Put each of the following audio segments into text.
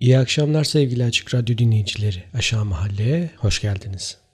İyi akşamlar sevgili Açık Radyo dinleyicileri. Aşağı Mahalle'ye hoş geldiniz.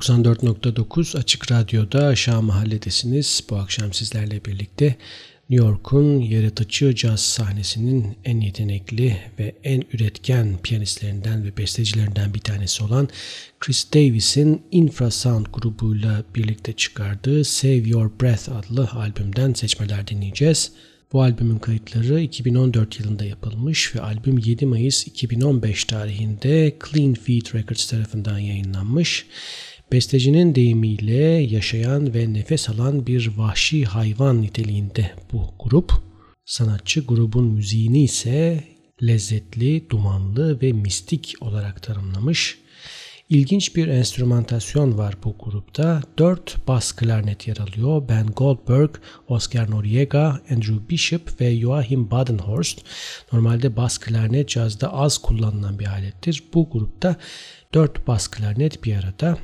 94.9 Açık Radyo'da Aşağı Mahalledesiniz. Bu akşam sizlerle birlikte New York'un yaratıcı caz sahnesinin en yetenekli ve en üretken piyanistlerinden ve bestecilerinden bir tanesi olan Chris Davis'in Infrasound grubuyla birlikte çıkardığı Save Your Breath adlı albümden seçmeler dinleyeceğiz. Bu albümün kayıtları 2014 yılında yapılmış ve albüm 7 Mayıs 2015 tarihinde Clean Feet Records tarafından yayınlanmış. Bestecinin deyimiyle yaşayan ve nefes alan bir vahşi hayvan niteliğinde bu grup. Sanatçı grubun müziğini ise lezzetli, dumanlı ve mistik olarak tanımlamış. İlginç bir enstrümantasyon var bu grupta. Dört bas klarnet yer alıyor. Ben Goldberg, Oscar Noriega, Andrew Bishop ve Joachim Badenhorst. Normalde bas klarnet cazda az kullanılan bir alettir. Bu grupta dört bas klarnet bir arada.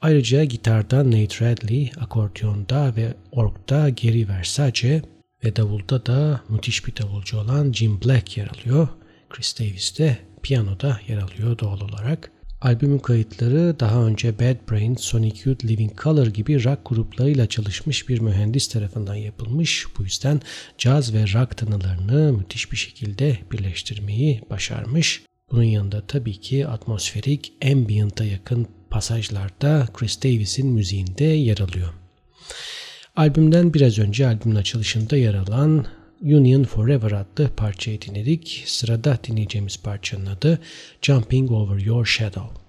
Ayrıca gitarda Nate Radley, akordiyonda ve orgda Gary Versace ve davulda da müthiş bir davulcu olan Jim Black yer alıyor. Chris Davis de piyanoda yer alıyor doğal olarak. Albümün kayıtları daha önce Bad Brains, Sonic Youth, Living Color gibi rock gruplarıyla çalışmış bir mühendis tarafından yapılmış. Bu yüzden caz ve rock tanılarını müthiş bir şekilde birleştirmeyi başarmış. Bunun yanında tabii ki atmosferik, ambient'a yakın pasajlarda Chris Davis'in müziğinde yer alıyor. Albümden biraz önce albümün açılışında yer alan Union Forever adlı parçayı dinledik. Sırada dinleyeceğimiz parçanın adı Jumping Over Your Shadow.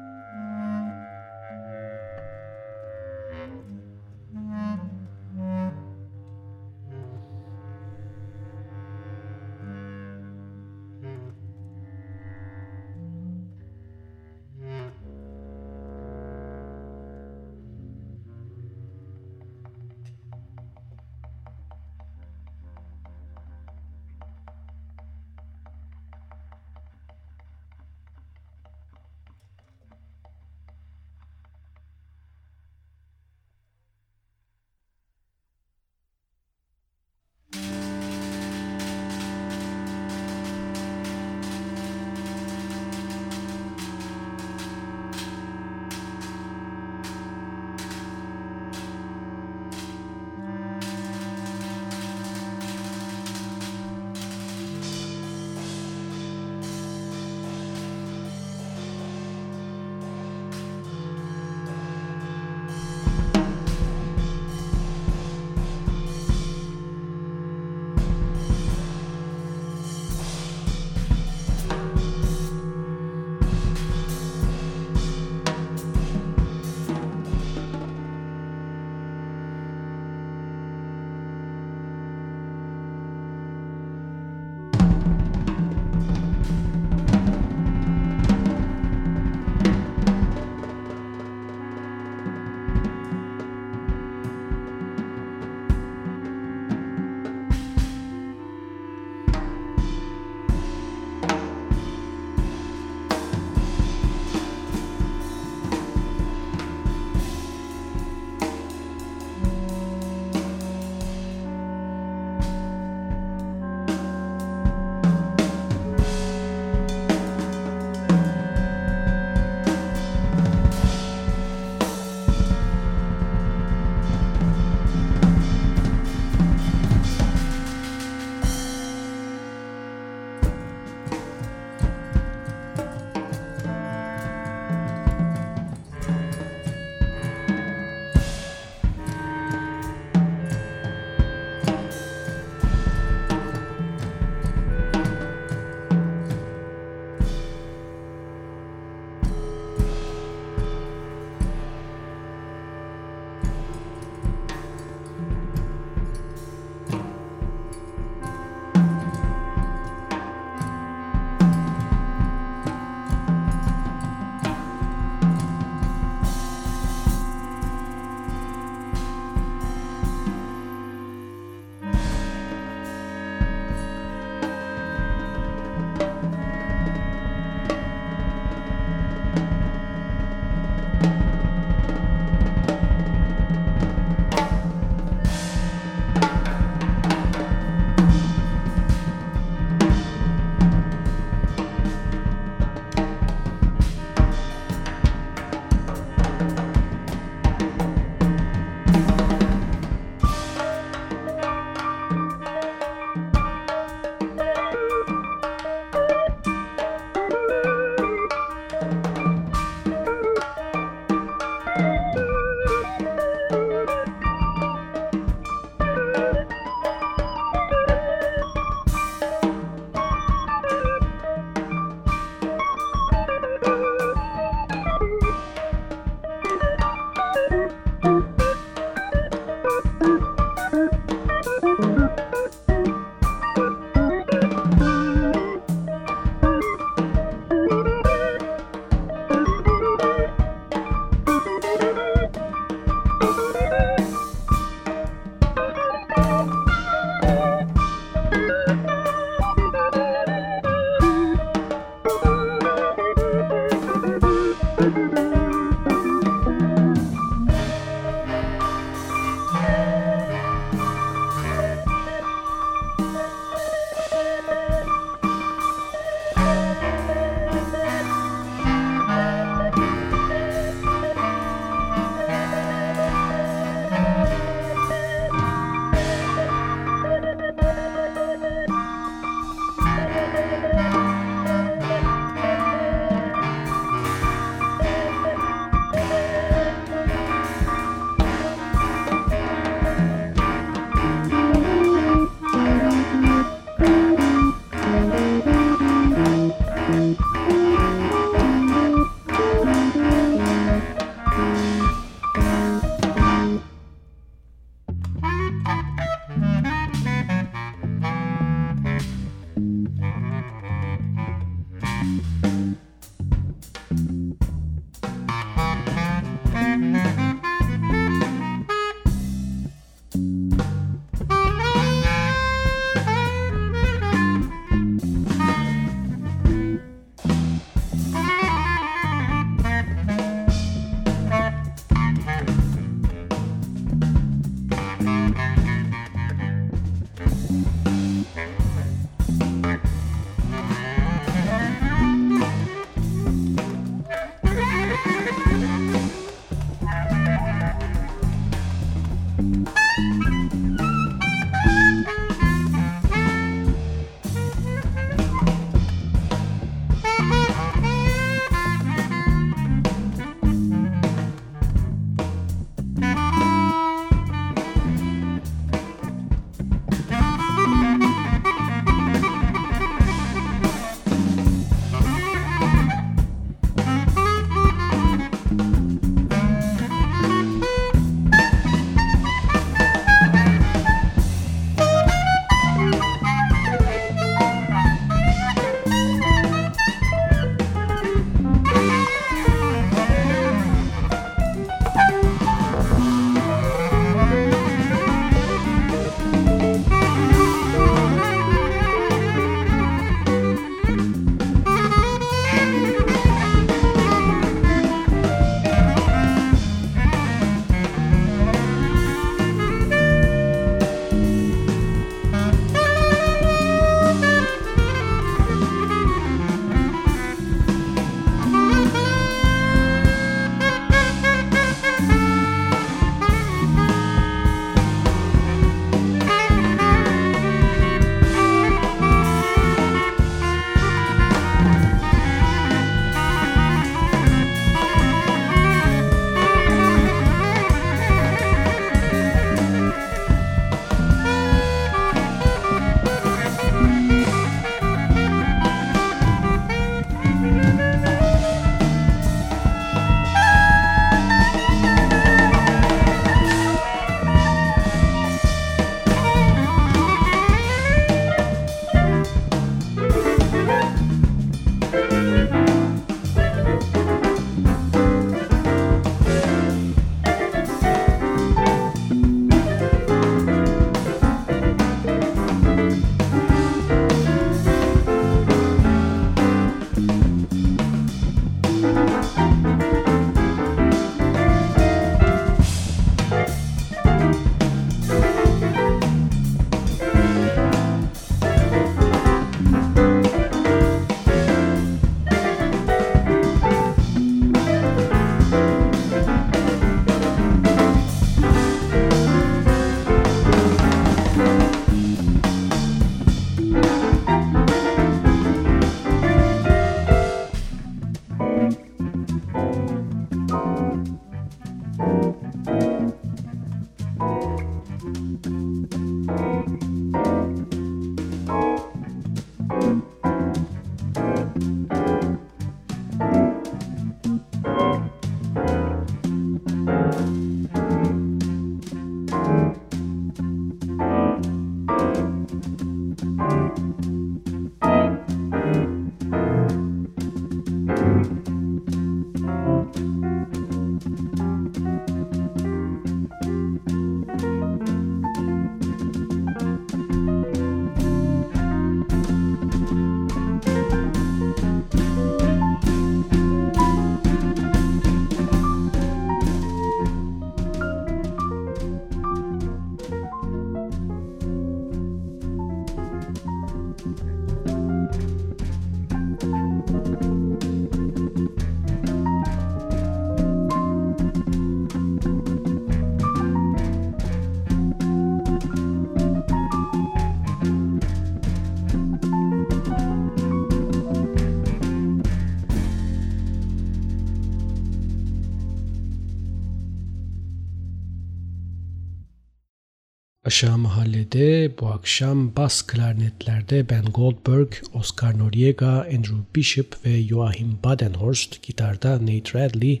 Aşağı Mahallede bu akşam bas klarnetlerde Ben Goldberg, Oscar Noriega, Andrew Bishop ve Joachim Badenhorst, gitarda Nate Radley,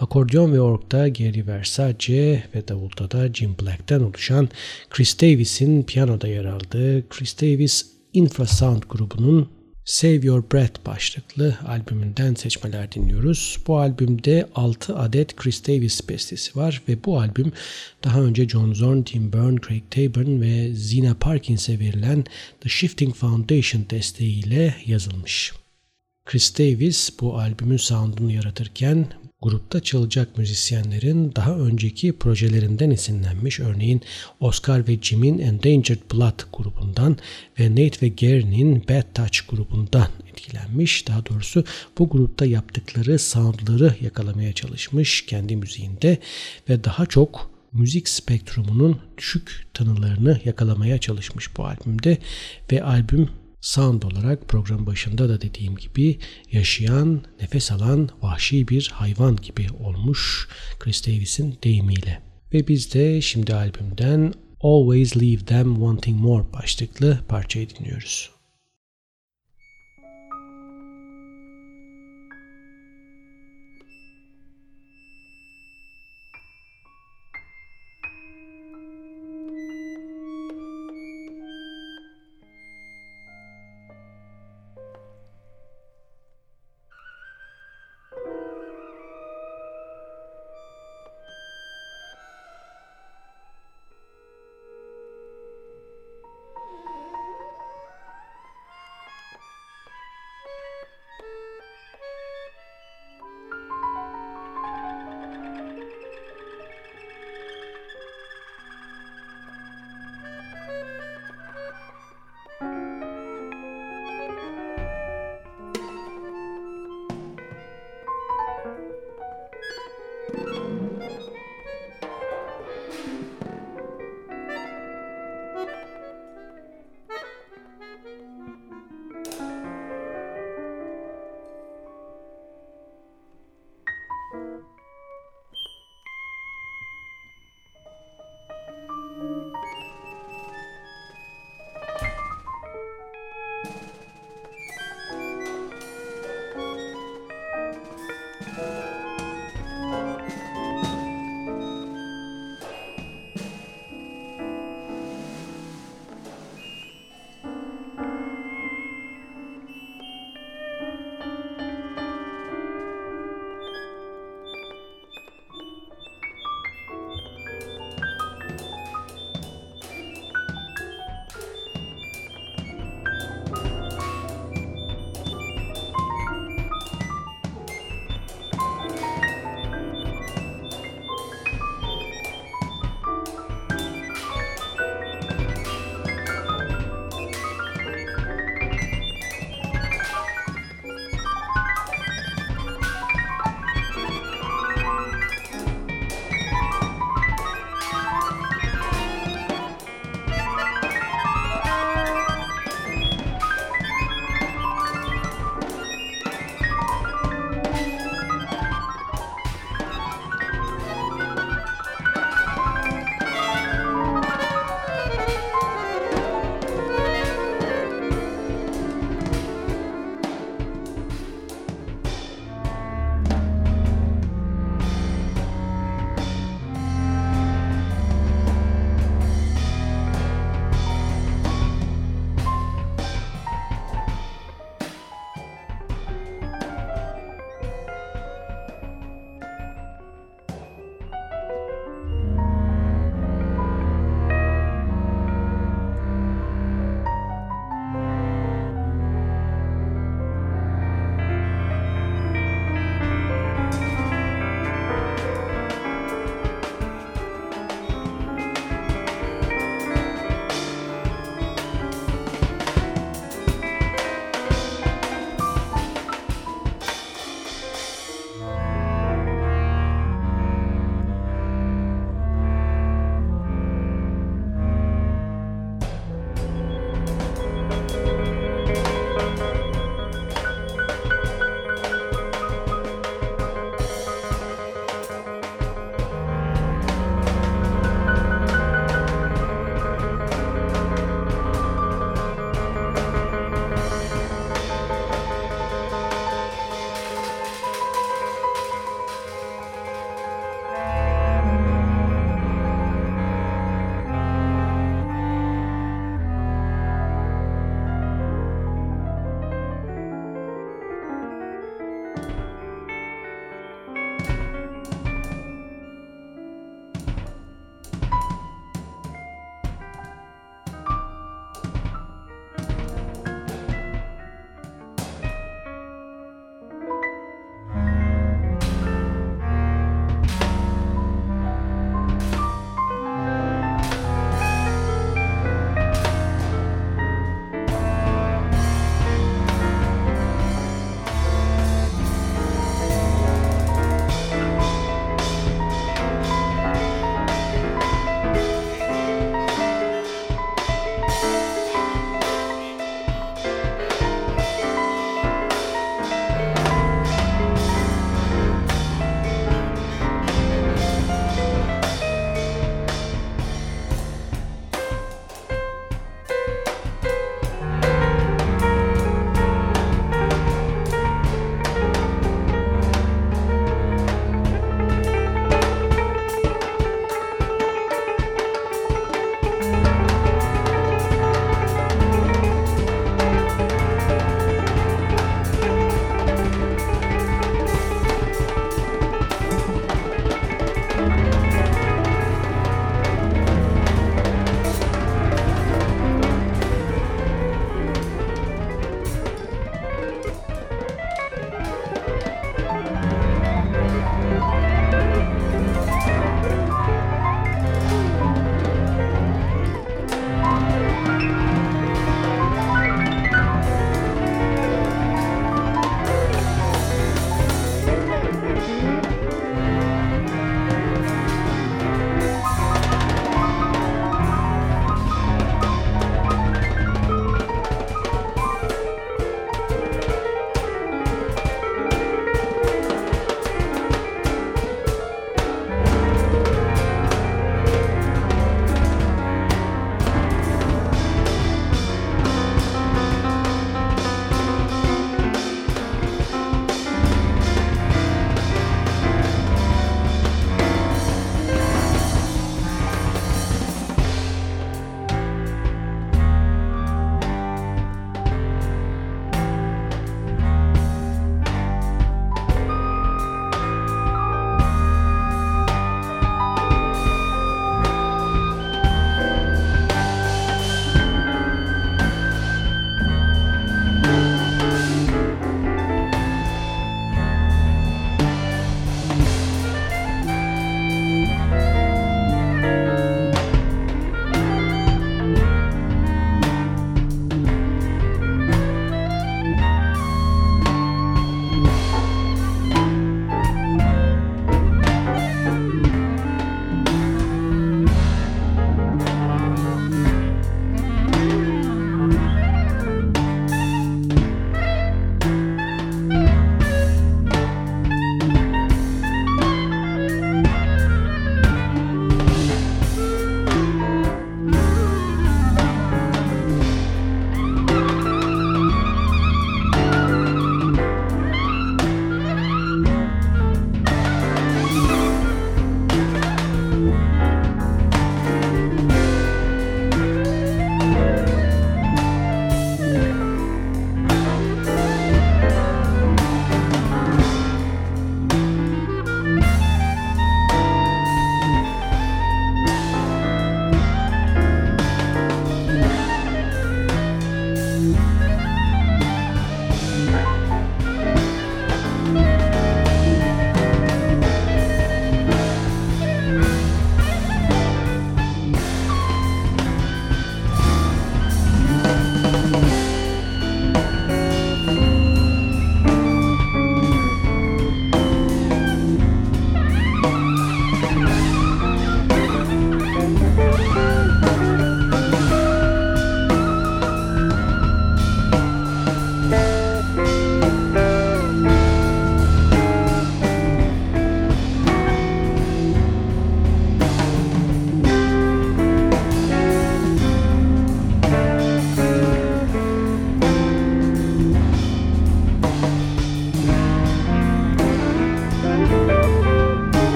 akordeon ve orkta Gary Versace ve davulda da Jim Black'ten oluşan Chris Davis'in piyanoda yer aldığı Chris Davis Infrasound grubunun Save Your Breath başlıklı albümünden seçmeler dinliyoruz. Bu albümde 6 adet Chris Davis bestesi var ve bu albüm daha önce John Zorn, Tim Byrne, Craig Taborn ve Zina Parkins'e verilen The Shifting Foundation desteğiyle yazılmış. Chris Davis bu albümün soundunu yaratırken grupta çalacak müzisyenlerin daha önceki projelerinden esinlenmiş örneğin Oscar ve Jim'in Endangered Blood grubundan ve Nate ve Gary'nin Bad Touch grubundan etkilenmiş. Daha doğrusu bu grupta yaptıkları soundları yakalamaya çalışmış kendi müziğinde ve daha çok müzik spektrumunun düşük tanılarını yakalamaya çalışmış bu albümde ve albüm sound olarak program başında da dediğim gibi yaşayan, nefes alan vahşi bir hayvan gibi olmuş Chris Davis'in deyimiyle. Ve biz de şimdi albümden Always Leave Them Wanting More başlıklı parçayı dinliyoruz.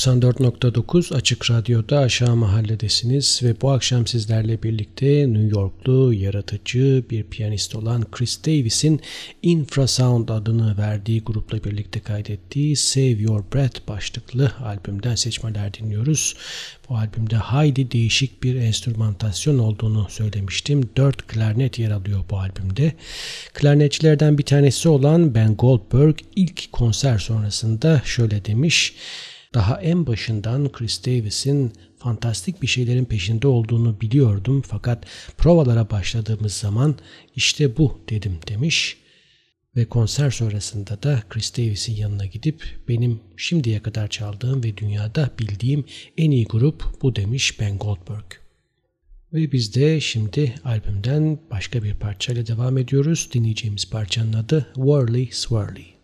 94.9 Açık Radyo'da Aşağı Mahalledesiniz ve bu akşam sizlerle birlikte New Yorklu yaratıcı bir piyanist olan Chris Davis'in Infrasound adını verdiği grupla birlikte kaydettiği Save Your Breath başlıklı albümden seçmeler dinliyoruz. Bu albümde hayli değişik bir enstrümantasyon olduğunu söylemiştim. Dört klarnet yer alıyor bu albümde. Klarnetçilerden bir tanesi olan Ben Goldberg ilk konser sonrasında şöyle demiş... Daha en başından Chris Davis'in fantastik bir şeylerin peşinde olduğunu biliyordum fakat provalara başladığımız zaman işte bu dedim demiş. Ve konser sonrasında da Chris Davis'in yanına gidip benim şimdiye kadar çaldığım ve dünyada bildiğim en iyi grup bu demiş Ben Goldberg. Ve biz de şimdi albümden başka bir parçayla devam ediyoruz. Dinleyeceğimiz parçanın adı Whirly Swirly.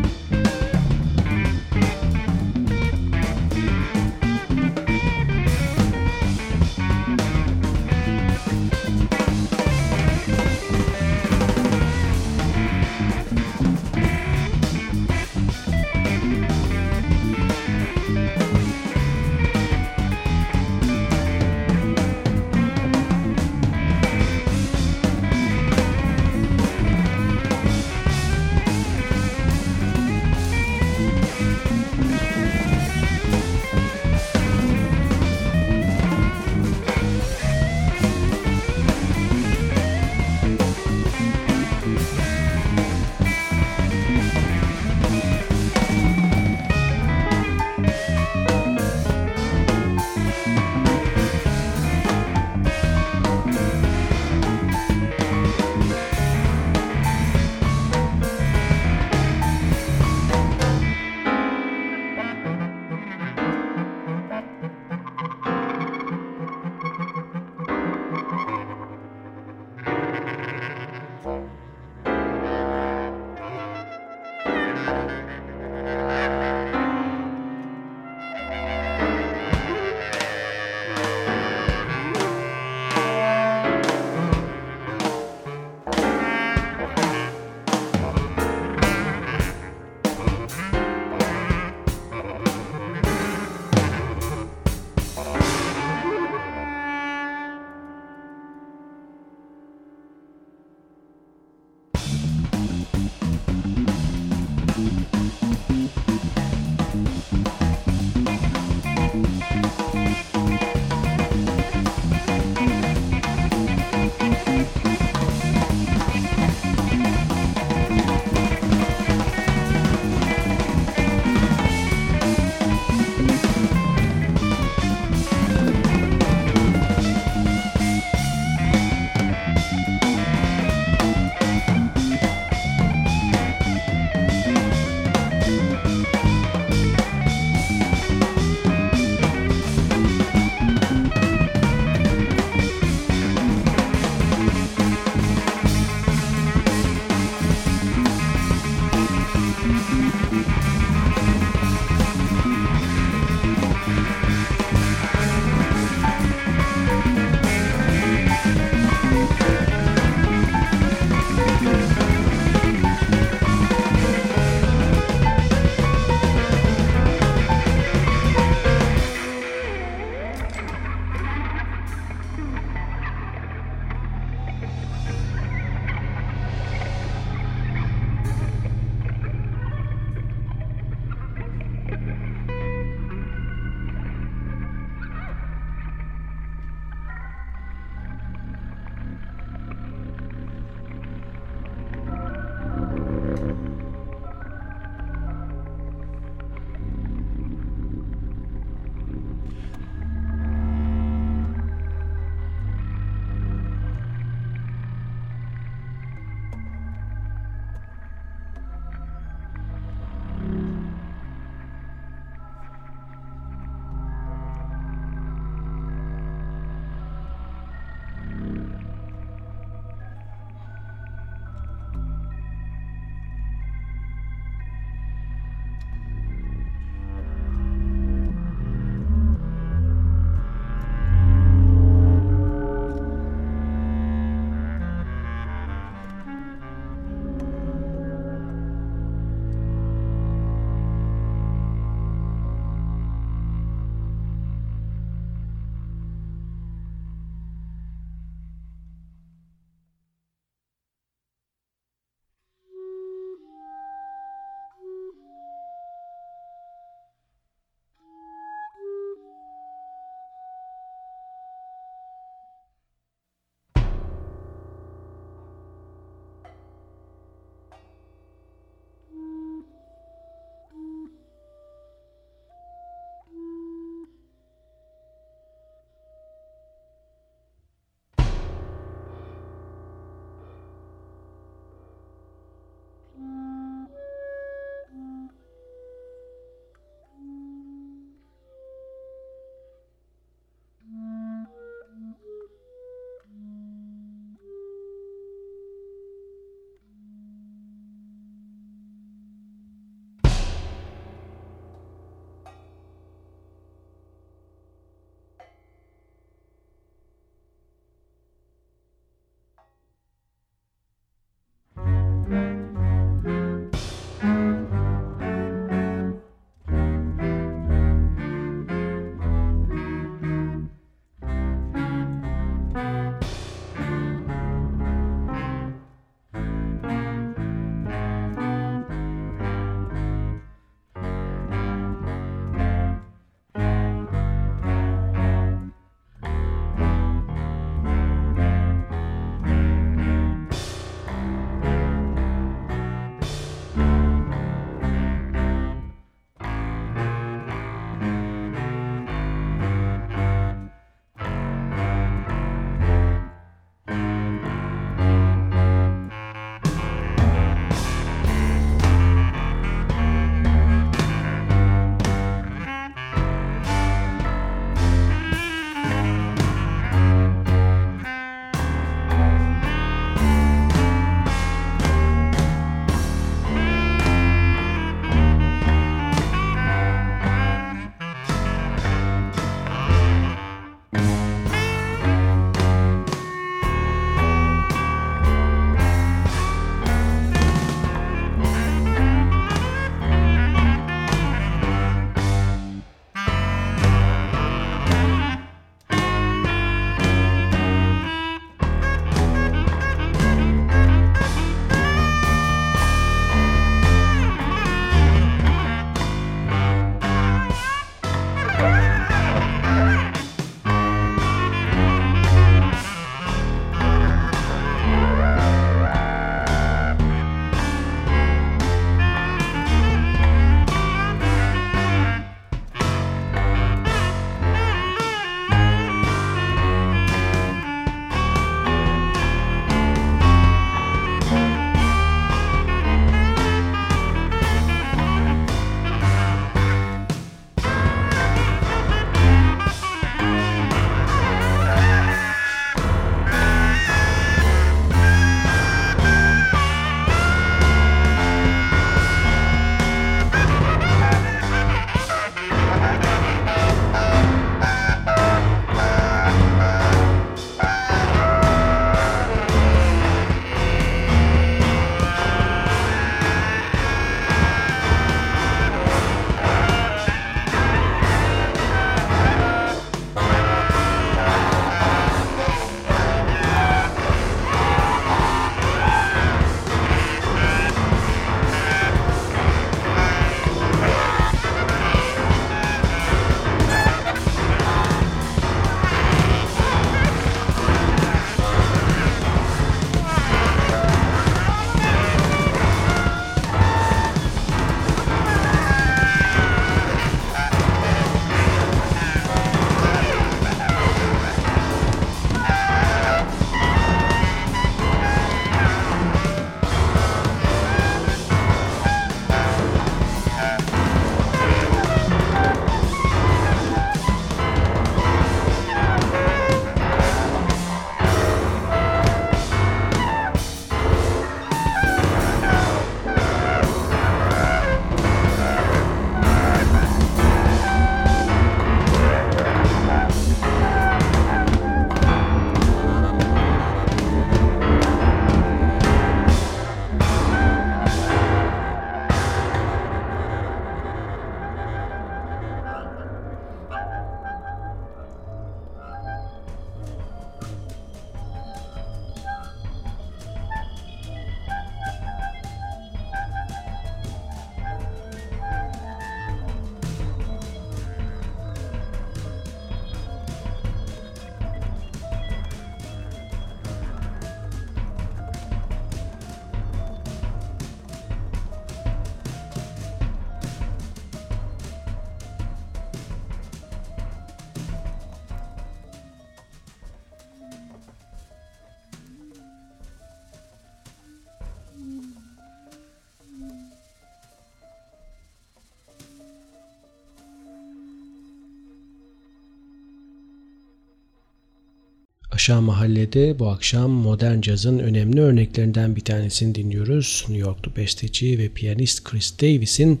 Aşağı Mahalle'de bu akşam modern cazın önemli örneklerinden bir tanesini dinliyoruz. New Yorklu besteci ve piyanist Chris Davis'in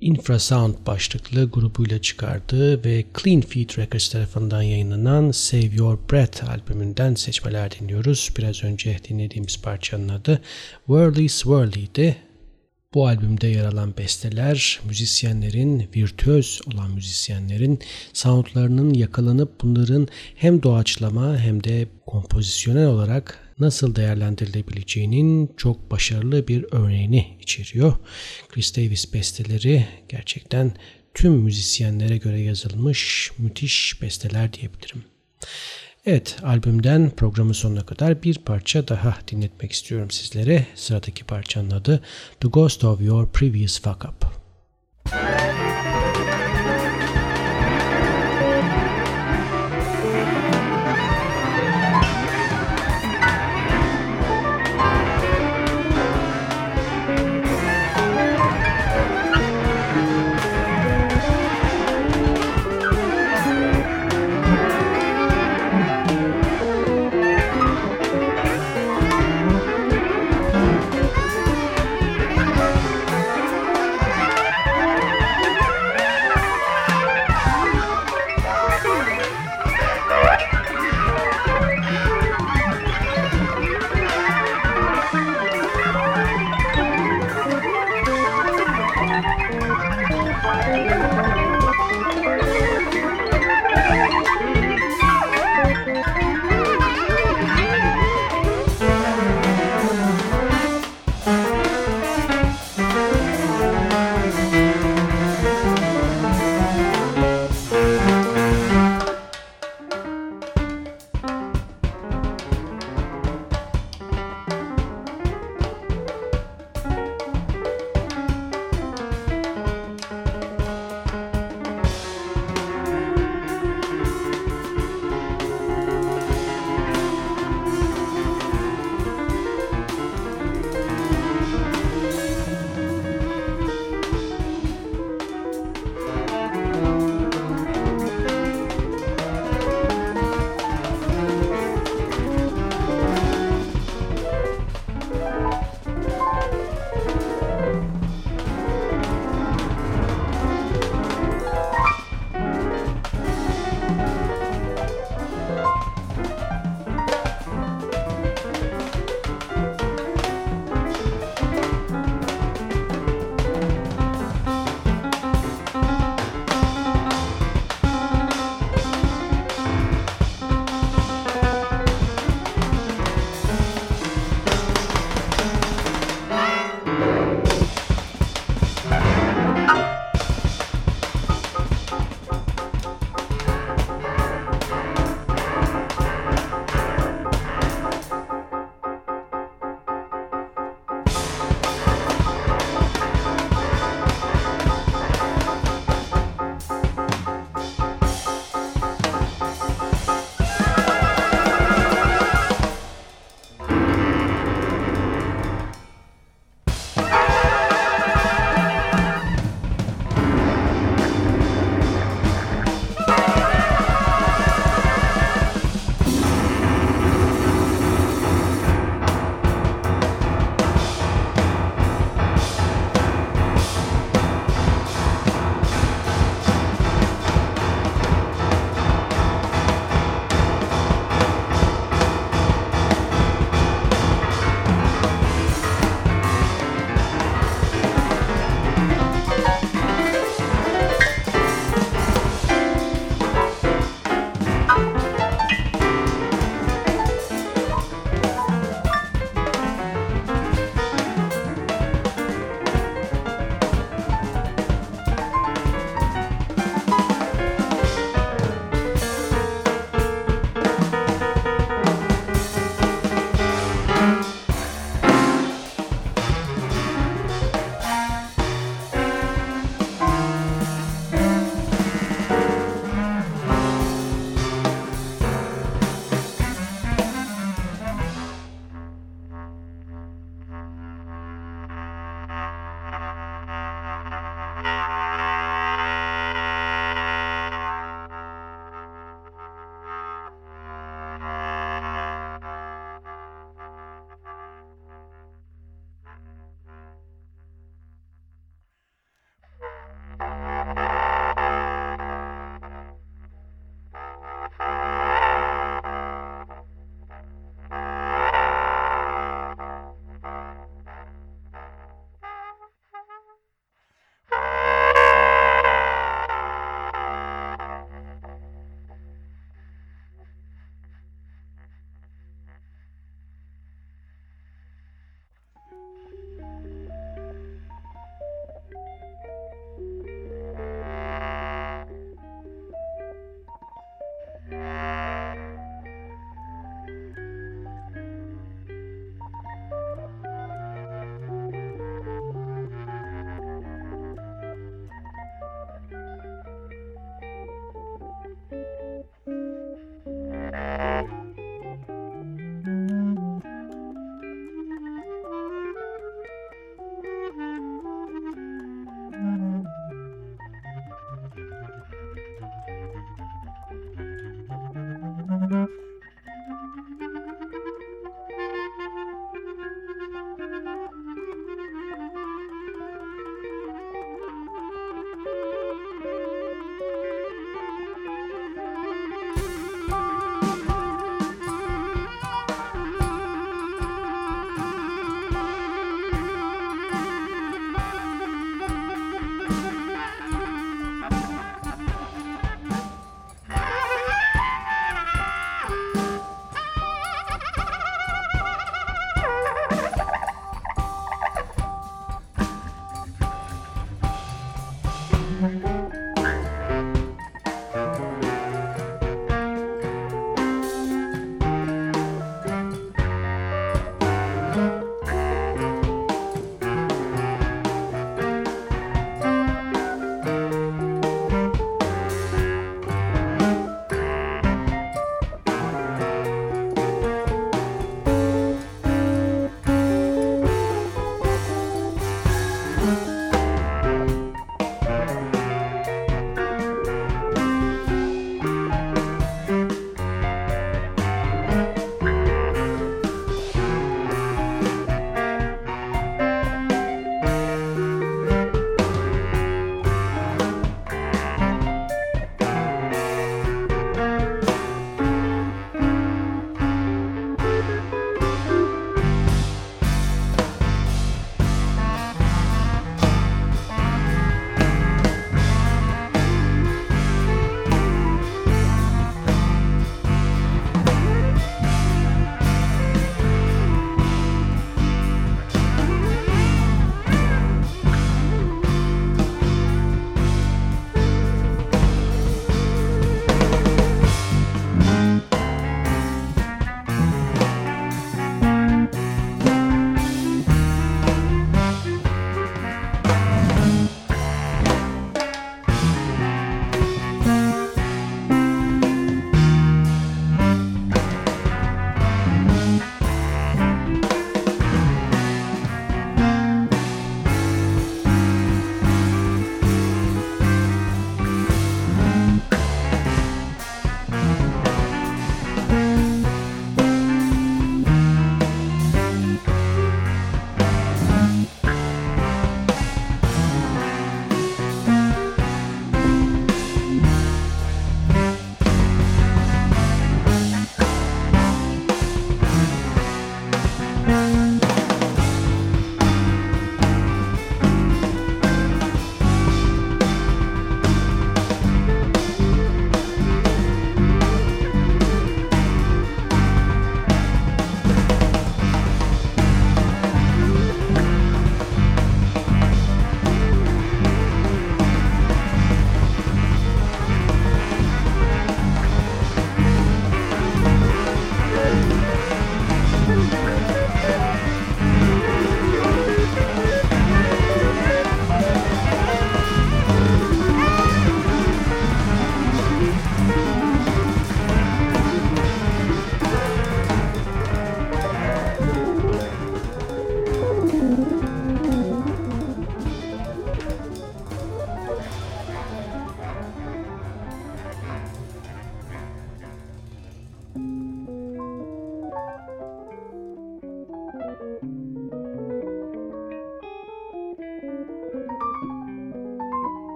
Infrasound başlıklı grubuyla çıkardığı ve Clean Feet Records tarafından yayınlanan Save Your Breath albümünden seçmeler dinliyoruz. Biraz önce dinlediğimiz parçanın adı Whirly Swirly'di. Bu albümde yer alan besteler müzisyenlerin, virtüöz olan müzisyenlerin soundlarının yakalanıp bunların hem doğaçlama hem de kompozisyonel olarak nasıl değerlendirilebileceğinin çok başarılı bir örneğini içeriyor. Chris Davis besteleri gerçekten tüm müzisyenlere göre yazılmış müthiş besteler diyebilirim. Evet albümden programın sonuna kadar bir parça daha dinletmek istiyorum sizlere. Sıradaki parçanın adı The Ghost of Your Previous Fuck Up.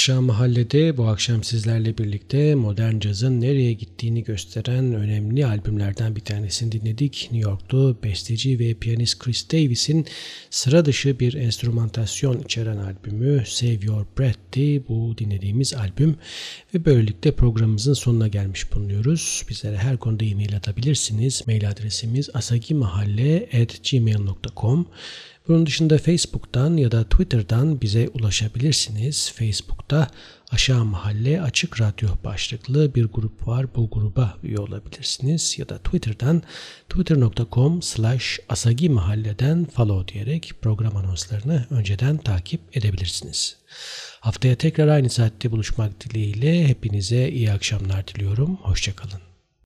Aşağı Mahallede bu akşam sizlerle birlikte modern cazın nereye gittiğini gösteren önemli albümlerden bir tanesini dinledik. New Yorklu besteci ve piyanist Chris Davis'in sıra dışı bir enstrümantasyon içeren albümü Save Your Breath'ti bu dinlediğimiz albüm ve böylelikle programımızın sonuna gelmiş bulunuyoruz. Bizlere her konuda e-mail atabilirsiniz. Mail adresimiz asagimahalle.gmail.com bunun dışında Facebook'tan ya da Twitter'dan bize ulaşabilirsiniz. Facebook'ta Aşağı Mahalle Açık Radyo başlıklı bir grup var. Bu gruba üye olabilirsiniz. Ya da Twitter'dan twitter.com slash asagimahalleden follow diyerek program anonslarını önceden takip edebilirsiniz. Haftaya tekrar aynı saatte buluşmak dileğiyle hepinize iyi akşamlar diliyorum. Hoşçakalın.